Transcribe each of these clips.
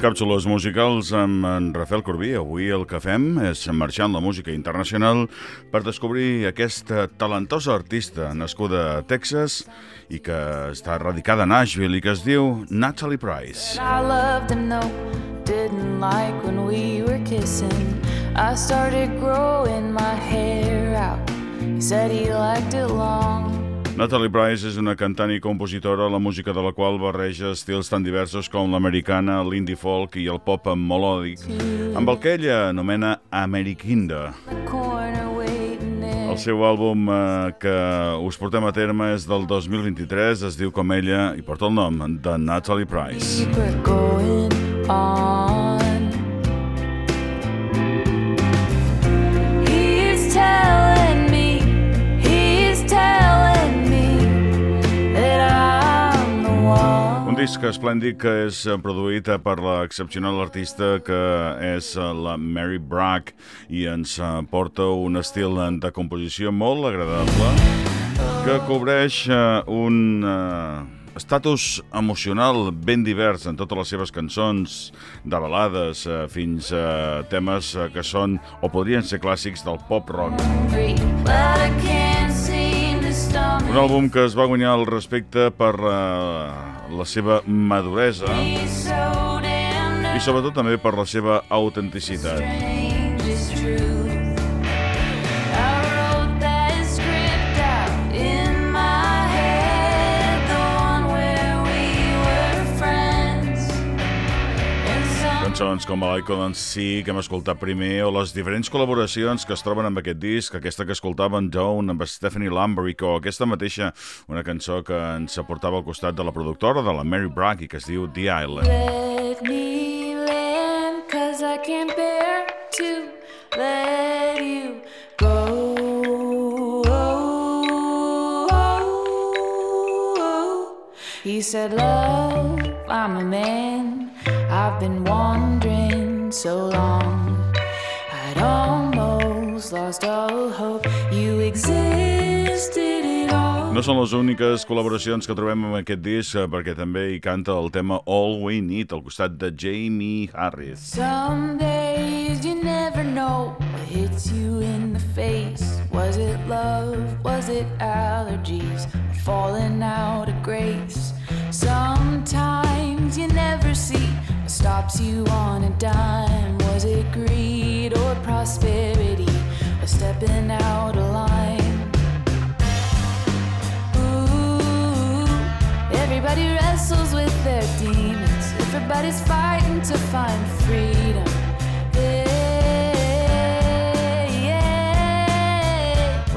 Càpsules musicals amb en Rafael Corbí. Avui el que fem és marxar en la música internacional per descobrir aquesta talentosa artista nascuda a Texas i que està radicada a Nashville i que es diu Natalie Price. I loved him though, didn't like when we were kissing. I started growing my hair out. He said he liked it long. Natalie Price és una cantant i compositora, la música de la qual barreja estils tan diversos com l'americana, l'indie folk i el pop melòdic, amb el que ella anomena Amerikinda. El seu àlbum eh, que us portem a terme és del 2023, es diu com ella i porta el nom de Natalie Price. Disc esplèndid que és eh, produït eh, per l'excepcional artista que és eh, la Mary Bragg i ens porta un estil de composició molt agradable que cobreix un estatus emocional ben divers en totes les seves cançons, de balades fins a temes que són o podrien ser clàssics del pop rock. Free, Un àlbum que es va guanyar el respecte per eh, la seva maduresa i sobretot també per la seva autenticitat. Cançons com I Couldn't See, que hem escoltat primer, o les diferents col·laboracions que es troben amb aquest disc, aquesta que escoltaven Dawn amb Stephanie Lamberick, o aquesta mateixa, una cançó que ens aportava al costat de la productora, de la Mary Bragg, i que es diu The Island. let me land, cause I can't bear to let you go. He said, Love, I'm a man. I've been wandering so long. I'd almost lost all hope you existed at all. No són les úniques col·laboracions que trobem en aquest disc, eh, perquè també hi canta el tema All We Need, al costat de Jamie Harris. Some days you never know what hits you in the face. Was it love? Was it allergies? Falling out of grace. Sometimes you never see stops you on a dime. Was it greed or prosperity? Or stepping out of line? Ooh, everybody wrestles with their demons. Everybody's fighting to find freedom.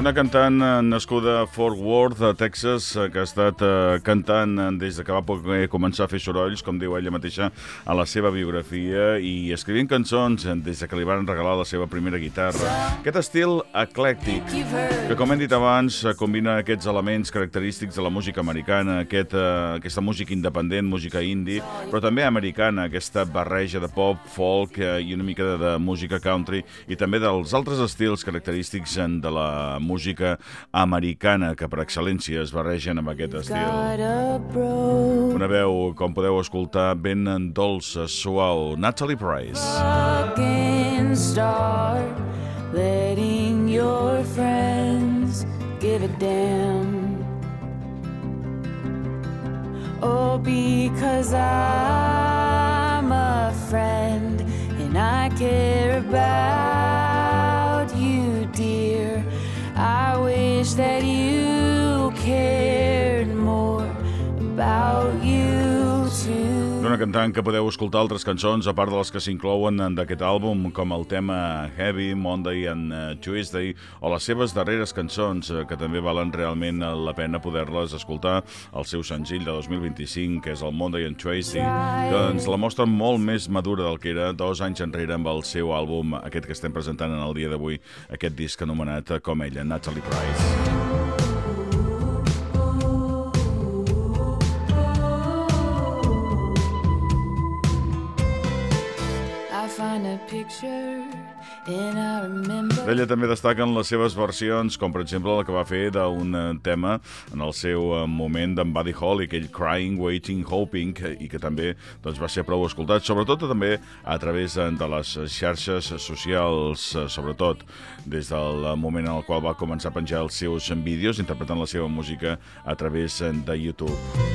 Una cantant eh, nascuda a Fort Worth, a Texas, eh, que ha estat eh, cantant des de que va poder començar a fer sorolls, com diu ella mateixa a la seva biografia, i escrivint cançons des de que li van regalar la seva primera guitarra. Aquest estil eclèctic, que com hem dit abans combina aquests elements característics de la música americana, aquest, aquesta música independent, música indie, però també americana, aquesta barreja de pop, folk i una mica de, de música country i també dels altres estils característics de la música americana que per excel·lència es barregen amb aquest estil. Una veu, com podeu escoltar, ben dolça, suau, Natalie Price. Start letting your friends give a damn. Oh, because I'm a friend and I care about that you cared more about you too. D'una cantant que podeu escoltar altres cançons, a part de les que s'inclouen en d'aquest àlbum, com el tema Heavy, Monday and eh, Tuesday, o les seves darreres cançons, eh, que també valen realment eh, la pena poder-les escoltar, el seu senzill de 2025, que és el Monday and Tuesday, que ens la mostra molt més madura del que era dos anys enrere amb el seu àlbum, aquest que estem presentant en el dia d'avui, aquest disc anomenat com ella, Natalie Price. D'ella també destaquen les seves versions, com per exemple la que va fer d'un eh, tema en el seu eh, moment d'en Buddy Holly, aquell Crying, Waiting, Hoping, i que també doncs, va ser prou escoltat, sobretot també a través eh, de les xarxes socials, sobretot des del moment en el qual va començar a penjar els seus vídeos interpretant la seva música a través de YouTube.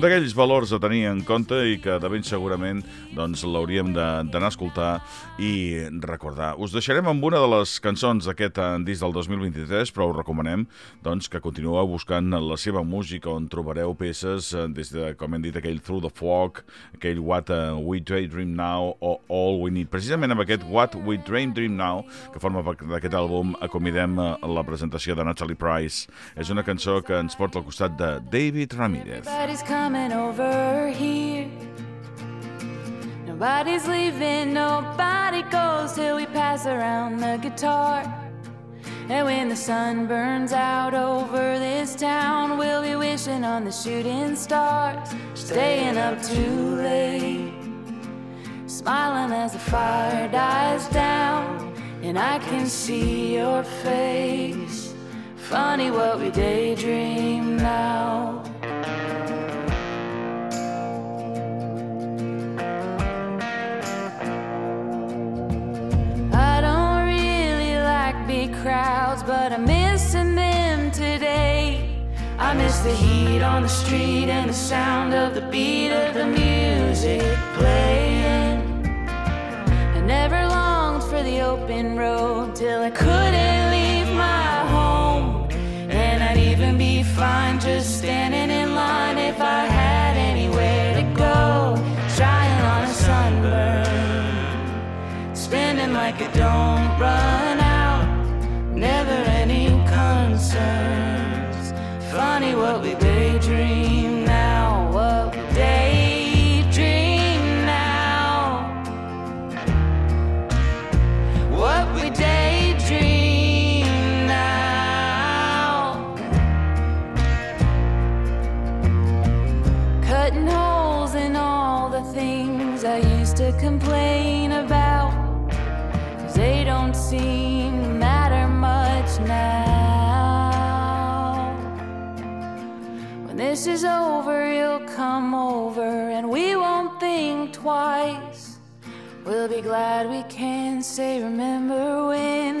Un d'aquells valors a tenir en compte i que de ben segurament doncs, l'hauríem d'anar a escoltar i recordar. Us deixarem amb una de les cançons d'aquest eh, disc del 2023, però us recomanem doncs, que continueu buscant la seva música on trobareu peces eh, des de, com hem dit, aquell Through the Fog, aquell What uh, We Dream Now o All We Need. Precisament amb aquest What We Dream Dream Now, que forma part d'aquest àlbum, acomidem la presentació de Natalie Price. És una cançó que ens porta al costat de David Ramírez. Coming over here. Nobody's leaving, nobody goes till we pass around the guitar. And when the sun burns out over this town, we'll be wishing on the shooting stars, staying up too late, smiling as the fire dies down, and I can see your face. Funny what we daydream now. But I'm missing them today. I miss the heat on the street and the sound of the beat of the music playing. I never longed for the open road till I couldn't leave my home. And I'd even be fine just standing in line if I had anywhere to go. Trying on a sunburn, spinning like it don't run never any concerns. Funny what we daydream now, what we daydream now, what we daydream now. Cutting holes in all the things I used to complain about, cause they don't seem this is over, you'll come over and we won't think twice. We'll be glad we can say, Remember when,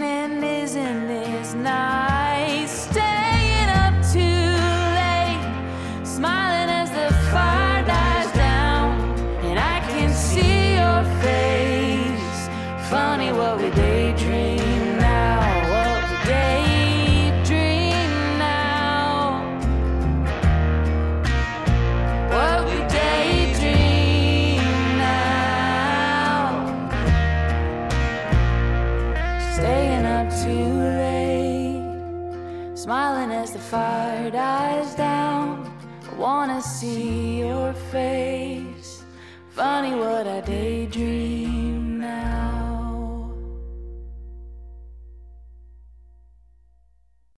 smiling as the fire dies down. I wanna see your face. Funny what I daydream.